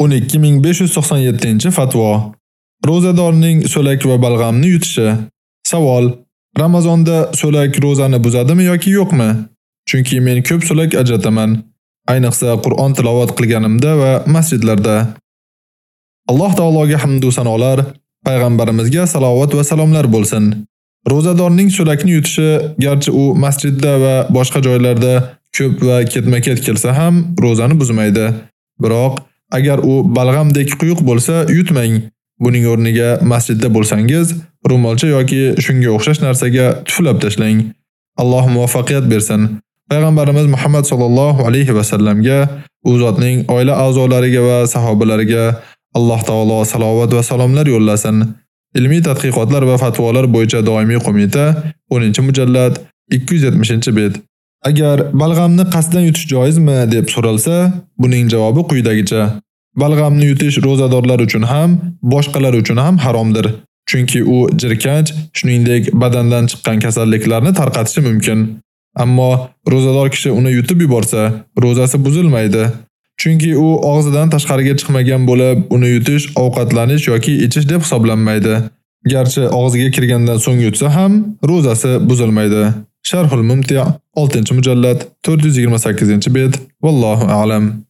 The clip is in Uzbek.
12597-fatvo. Ro'zadorning so'lak va balg'amni yutishi. Savol: Ramazonda so'lak ro'zani buzadimi yoki yo'qmi? Chunki men ko'p so'lak ajrataman, ayniqsa Qur'on tilovat qilganimda va masjidlarda. Alloh taologa hamd va sanolar, payg'ambarimizga salovat va salomlar bo'lsin. Ro'zadorning so'lakni yutishi garchi u masjidda va boshqa joylarda ko'p va ketma-ket kelsa ham ro'zani buzmaydi. Biroq Agar u balg'amdek quyuq bo'lsa, yutmang. Buning o'rniga masjidda bo'lsangiz, ro'molcha yoki shunga o'xshash narsaga tuflab tashlang. Alloh muvaffaqiyat bersin. Payg'ambarimiz Muhammad sallallohu alayhi va sallamga, u zotning oila a'zolariga va sahobalariga Alloh taolo salovat va salomlar yo'llasin. Ilmiy tadqiqotlar va fatvolar bo'yicha doimiy qo'mita 10-mujallad 270-bet. Agar balg'amni qasddan yutish joizmi deb so'ralsa, buning javobi quyidagicha. Balg'amni yutish rozadorlar uchun ham, boshqalar uchun ham haromdir. Chunki u jirkanch, shuningdek badandan chiqqan kasalliklarni tarqatishi mumkin. Ammo rozador kishi uni yutib yuborsa, rozasi buzilmaydi. Chunki u og'zidan tashqariga chiqmagan bo'lib, uni yutish ovqatlanish yoki ichish deb hisoblanmaydi. Garchi og'ziga kirgandan so'ng yutsa ham, rozasi buzilmaydi. Sharhul Mumti' 6-mujallad 428-bet. Vallohu a'lam.